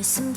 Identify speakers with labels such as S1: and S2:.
S1: 말씀